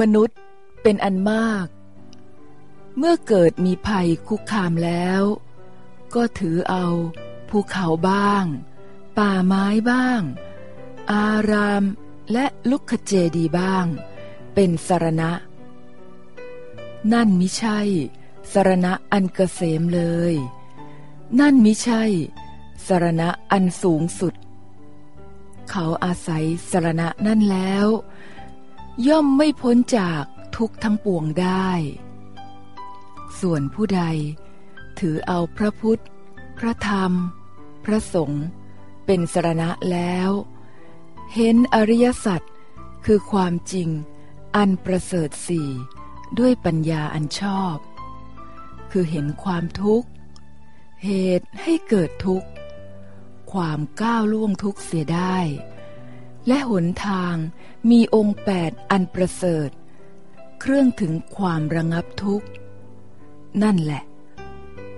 มนุษย์เป็นอันมาก เมื่อเกิดมีภัยคุกคามแล้ว ก็ถือเอาภูเขาบ้าง ป่าไม้บ้าง อารามและลุกขเจดีบ้าง เป็นสรณะ นั่นมิใช่สรณะอันเกษมเลย นั่นมิใช่สรณะอันสูงสุด เขาอาศัยสรณะนั่นแล้ว ย่อมไม่พ้นจากทุกทั้งปวงได้ ส่วนผู้ใด ถือเอาพระพุทธ พระธรรม พระสงฆ์เป็นสรณะแล้ว เห็นอริยสัจคือความจริงอันประเสริฐสี่ด้วยปัญญาอันชอบ คือเห็นความทุกข์ เหตุให้เกิดทุกข์ ความก้าวล่วงทุกข์เสียได้ และหนทางมีองค์แปดอันประเสริฐ เครื่องถึงความระงับทุกข์ นั่นแหละ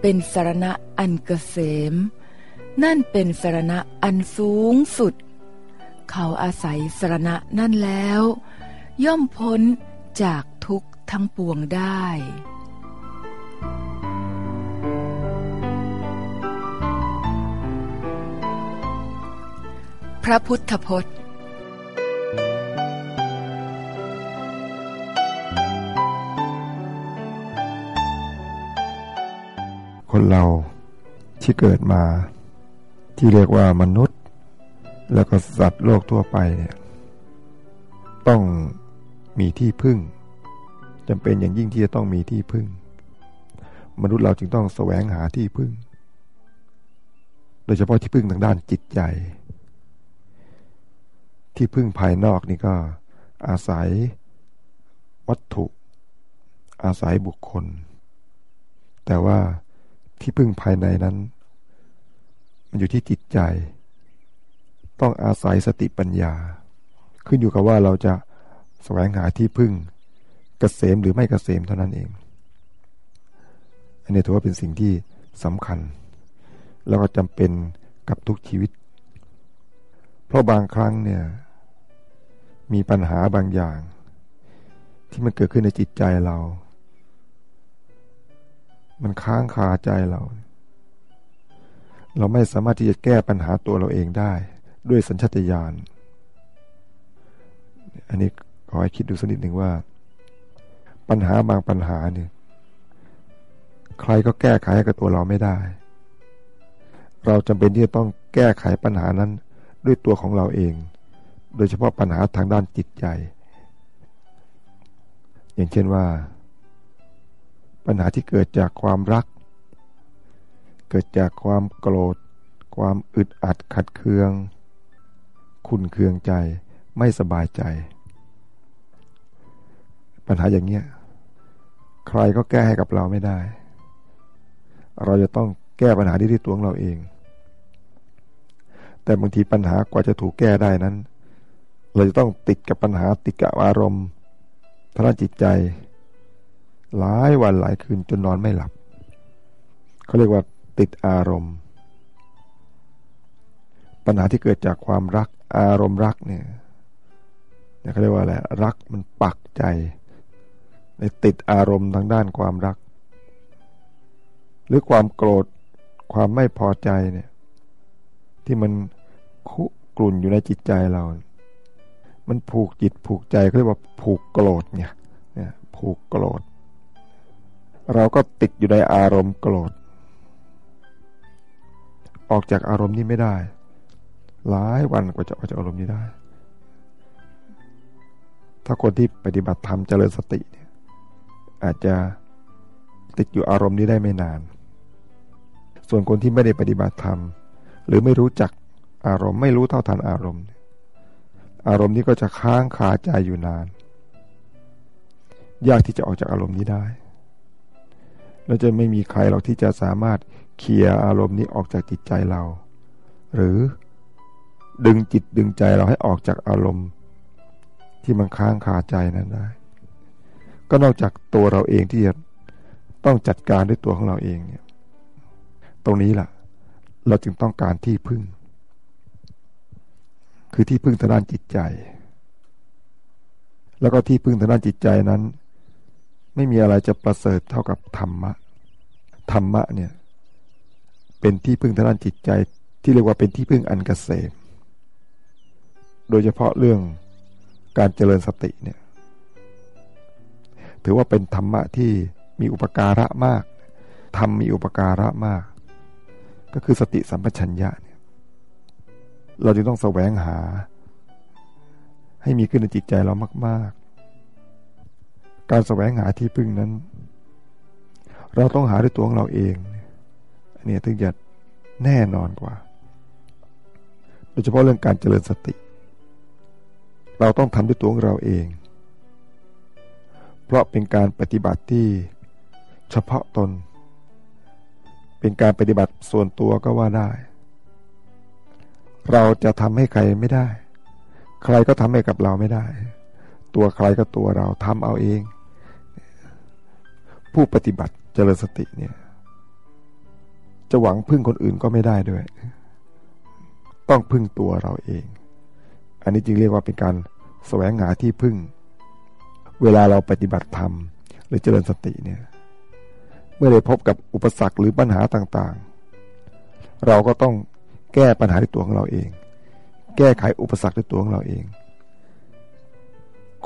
เป็นสารณะอันเกษม นั่นเป็นสารณะอันสูงสุด เขาอาศัยสารณะนั่นแล้ว ย่อมพ้นจากทุกข์ทั้งปวงได้พระพุทธพจน์ ที่เกิดมา ที่เรียกว่ามนุษย์ แล้วก็สัตว์โลกทั่วไปเนี่ยต้องมีที่พึ่งจำเป็นอย่างยิ่งที่จะต้องมีที่พึ่ง มนุษย์เราจึงต้องแสวงหาที่พึ่ง โดยเฉพาะที่พึ่งทางด้านจิตใจ ที่พึ่งภายนอกนี่ก็อาศัยวัตถุ อาศัยบุคคล แต่ว่าที่พึ่งภายในนั้น มันอยู่ที่จิตใจ ต้องอาศัยสติปัญญา ขึ้นอยู่กับว่าเราจะแสวงหาที่พึ่งกษมหรือไม่เกษมเท่านั้นเอง อันนี้ถือว่าเป็นสิ่งที่สำคัญ แล้วก็จำเป็นกับทุกชีวิต เพราะบางครั้งเนี่ย มีปัญหาบางอย่าง ที่มันเกิดขึ้นในจิตใจเรา มันค้างคาใจเรา เราไม่สามารถที่จะแก้ปัญหาตัวเราเองได้ ด้วยสัญชตาตญาณ อันนี้ขอให้คิดดูสักนิดหนึ่งว่า ปัญหาบางปัญหาเนี่ยใครก็แก้ไขให้กับตัวเราไม่ได้ เราจำเป็นที่จะต้องแก้ไขปัญหานั้นด้วยตัวของเราเอง โดยเฉพาะปัญหาทางด้านจิตใจ อย่างเช่นว่า ปัญหาที่เกิดจากความรัก กิดจากความโกรธ ความอึดอัดขัดเคืองคุณเคืองใจไม่สบายใจ ปัญหาอย่างเนี้ยใครก็แก้ให้กับเราไม่ได้ เราจะต้องแก้ปัญหาที่ที่ตัวของเราเอง แต่บางทีปัญหากว่าจะถูกแก้ได้นั้น เราจะต้องติดกับปัญหาติดกับอารมณ์ทางจิตใจ หลายวันหลายคืนจนนอนไม่หลับเขาเรียกว่า ติดอารมณ์ ปัญหาที่เกิดจากความรักอารมณ์รักเนี่ยเขาเรียกว่าอะไรรักมันปักใจในติดอารมณ์ทางด้านความรัก หรือความโกรธความไม่พอใจเนี่ย ที่มันคุกลุ่นอยู่ในจิตใจเรา มันผูกจิตผูกใจเขาเรียกว่าผูกโกรธเนี่ยเนี่ยผูกโกรธเราก็ติดอยู่ในอารมณ์โกรธ ออกจากอารมณ์นี้ไม่ได้ หลายวันกว่าจะออกจากอารมณ์นี้ได้ ถ้าคนที่ปฏิบัติธรรมเจริญสติเนี่ยอาจจะติดอยู่อารมณ์นี้ได้ไม่นาน ส่วนคนที่ไม่ได้ปฏิบัติธรรม หรือไม่รู้จักอารมณ์ไม่รู้เท่าทันอารมณ์ อารมณ์นี้ก็จะค้างคาใจอยู่นาน ยากที่จะออกจากอารมณ์นี้ได้เราจะไม่มีใครหรอกที่จะสามารถ เคลียอารมณ์นี้ออกจากจิตใจเรา หรือดึงจิตดึงใจเราให้ออกจากอารมณ์ ที่มันค้างคาใจนั้นได้ ก็นอกจากตัวเราเองที่จะต้องจัดการด้วยตัวของเราเองเนี่ย ตรงนี้ล่ะ เราจึงต้องการที่พึ่ง คือที่พึ่งทางด้านจิตใจ แล้วก็ที่พึ่งทางด้านจิตใจนั้น ไม่มีอะไรจะประเสริฐเท่ากับธรรมะ ธรรมะเนี่ย เป็นที่พึ่งทางด้านจิตใจที่เรียกว่าเป็นที่พึ่งอันกเกษมโดยเฉพาะเรื่องการเจริญสติเนี่ย ถือว่าเป็นธรรมะที่มีอุปการะมากธรรมมีอุปการะมาก ก็คือสติสัมปชัญญะเนี่ย เราจึงต้องแสวงหา ให้มีขึ้นในจิตใจเรามาก ๆ การแสวงหาที่พึ่งนั้น เราต้องหาด้วยตัวของเราเอง อันนี้ถึงจะแน่นอนกว่า โดยเฉพาะเรื่องการเจริญสติ เราต้องทำด้วยตัวของเราเอง เพราะเป็นการปฏิบัติที่เฉพาะตน เป็นการปฏิบัติส่วนตัวก็ว่าได้ เราจะทำให้ใครไม่ได้ ใครก็ทำให้กับเราไม่ได้ ตัวใครก็ตัวเราทำเอาเอง ผู้ปฏิบัติเจริญสติเนี่ย จะหวังพึ่งคนอื่นก็ไม่ได้ด้วย ต้องพึ่งตัวเราเอง อันนี้จึงเรียกว่าเป็นการแสวงหาที่พึ่ง เวลาเราปฏิบัติธรรม หรือเจริญสติเนี่ย เมื่อได้พบกับอุปสรรคหรือปัญหาต่างๆ เราก็ต้องแก้ปัญหาด้วยตัวของเราเอง แก้ไขอุปสรรคด้วยตัวของเราเอง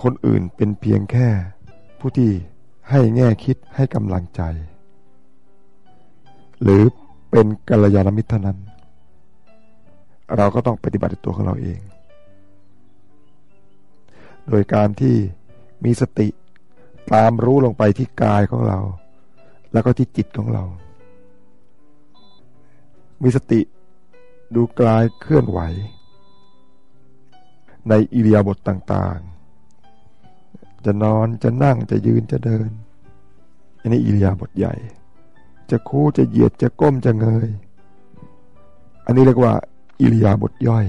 คนอื่นเป็นเพียงแค่ผู้ที่ให้แง่คิดให้กำลังใจ หรือ เป็นกัลยาณมิตรเท่านั้น เราก็ต้องปฏิบัติตัวของเราเอง โดยการที่มีสติตามรู้ลงไปที่กายของเรา แล้วก็ที่จิตของเรา มีสติดูกลายเคลื่อนไหว ในอิริยาบถต่างๆ จะนอนจะนั่งจะยืนจะเดินอันนี้อิริยาบถใหญ่ จะคู่จะเหยียดจะก้มจะเงย อันนี้เรียกว่า อิริยาบถย่อย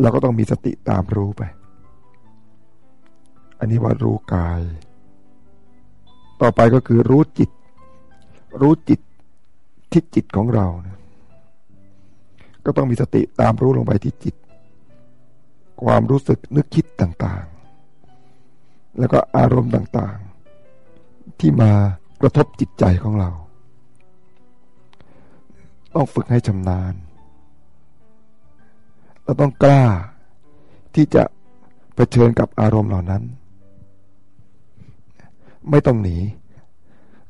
เราก็ต้องมีสติตามรู้ไป อันนี้ว่ารู้กาย ต่อไปก็คือรู้จิต รู้จิตที่จิตของเรานะก็ต้องมีสติตามรู้ลงไปที่จิต ความรู้สึกนึกคิดต่างๆ แล้วก็อารมณ์ต่างๆ ที่มา กระทบจิตใจของเรา ต้องฝึกให้ชำนาญ เราต้องกล้าที่จะะเผชิญกับอารมณ์เหล่านั้น ไม่ต้องหนี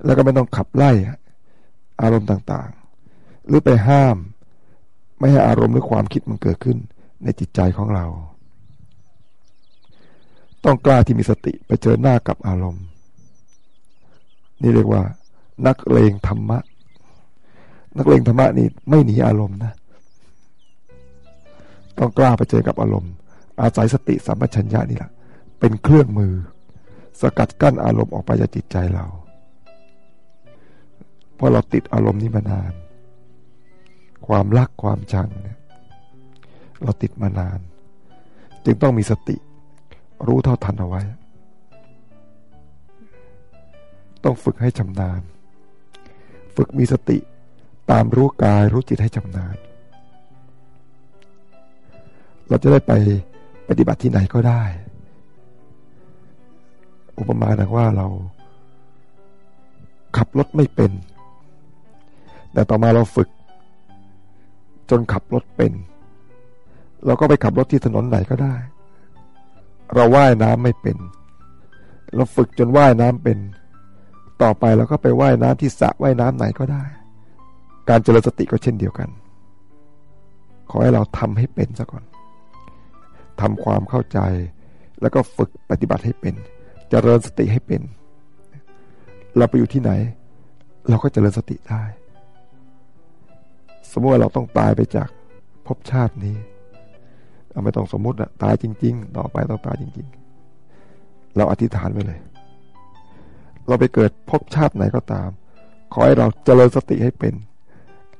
แล้วก็ไม่ต้องขับไล่อารมณ์ต่างๆ หรือไปห้าม ไม่ให้อารมณ์หรือความคิดมันเกิดขึ้นในจิตใจของเรา ต้องกล้าที่มีสติไปเจอหน้ากับอารมณ์ นี่เรียกว่า นักเลงธรรมะ นักเลงธรรมะนี่ไม่หนีอารมณ์นะ ต้องกล้าไปเจอกับอารมณ์ อาศัยสติสัมปชัญญะนี่แหละเป็นเครื่องมือ สกัดกั้นอารมณ์ออกไปจากจิตใจเราเพราะเราติดอารมณ์นี้มานาน ความรักความชังเนี่ยเราติดมานาน จึงต้องมีสติรู้เท่าทันเอาไว้ ต้องฝึกให้ชำนาญ ฝึกมีสติตามรู้กายรู้จิตให้ชำนาญ เราจะได้ไปปฏิบัติที่ไหนก็ได้ อุปมาดังว่าเราขับรถไม่เป็น แต่ต่อมาเราฝึก จนขับรถเป็น เราก็ไปขับรถที่ถนนไหนก็ได้ เราว่ายน้ำไม่เป็น เราฝึกจนว่ายน้ำเป็น ต่อไปเราก็ไปว่ายน้ำที่สระว่ายน้ำไหนก็ได้ การเจริญสติก็เช่นเดียวกัน ขอให้เราทำให้เป็นซะก่อนทำความเข้าใจ แล้วก็ฝึกปฏิบัติให้เป็นจริญสติให้เป็น เราไปอยู่ที่ไหน เราก็เจริญสติได้ สมมติว่าเราต้องตายไปจากภพชาตินี้เราไม่ต้องสมมุติอะตายจริง ๆ ต่อไปต้องตายจริง ๆ เราอธิษฐานไว้เลย เราไปเกิดภพชาติไหนก็ตาม ขอให้เราเจริญสติให้เป็น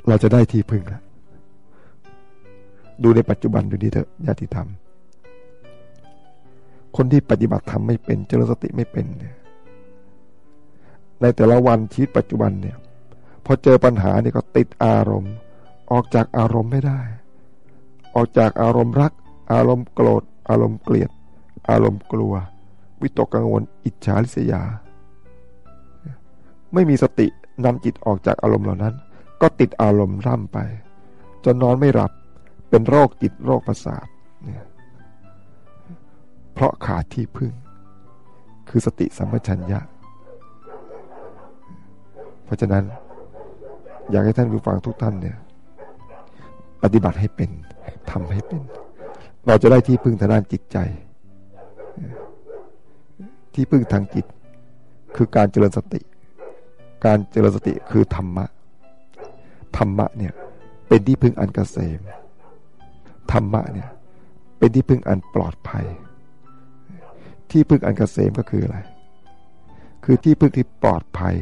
เราจะได้ที่พึ่งแล้วดูในปัจจุบันดูดีเถอะญาติธรรม คนที่ปฏิบัติธรรมไม่เป็น เจริญสติไม่เป็นเนี่ยในแต่ละวันชีวิตปัจจุบันเนี่ย พอเจอปัญหาเนี่ยก็ติดอารมณ์ ออกจากอารมณ์ไม่ได้ ออกจากอารมณ์รัก อารมณ์โกรธ อารมณ์เกลียด อารมณ์กลัว วิตกกังวล อิจฉาริษยา ไม่มีสตินำจิตออกจากอารมณ์เหล่านั้น ก็ติดอารมณ์ร่ำไป จนนอนไม่หลับเป็นโรคจิตโรคประสาทเนี่ยเพราะขาดที่พึ่ง คือสติสัมปชัญญะ เพราะฉะนั้น อยากให้ท่านผู้ฟังทุกท่านเนี่ย ปฏิบัติให้เป็นทำให้เป็น เราจะได้ที่พึ่งทางด้านจิตใจ ที่พึ่งทางจิต คือการเจริญสติ การเจริญสติคือธรรมะ ธรรมะเนี่ย เป็นที่พึ่งอันกเกษม ธรรมะเนี่ย เป็นที่พึ่งอันปลอดภัย ที่พึ่งอันกเกษมก็คืออะไร คือที่พึ่งที่ปลอดภัย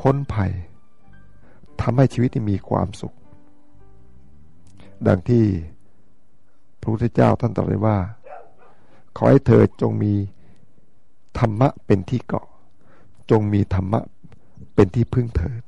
พ้นภัยทำให้ชีวิตมีความสุข ดังที่พระพุทธเจ้าท่านตรัสไว้ว่า ขอให้เธอจงมีธรรมะเป็นที่เกาะ จงมีธรรมะ เป็นที่พึ่งเถิด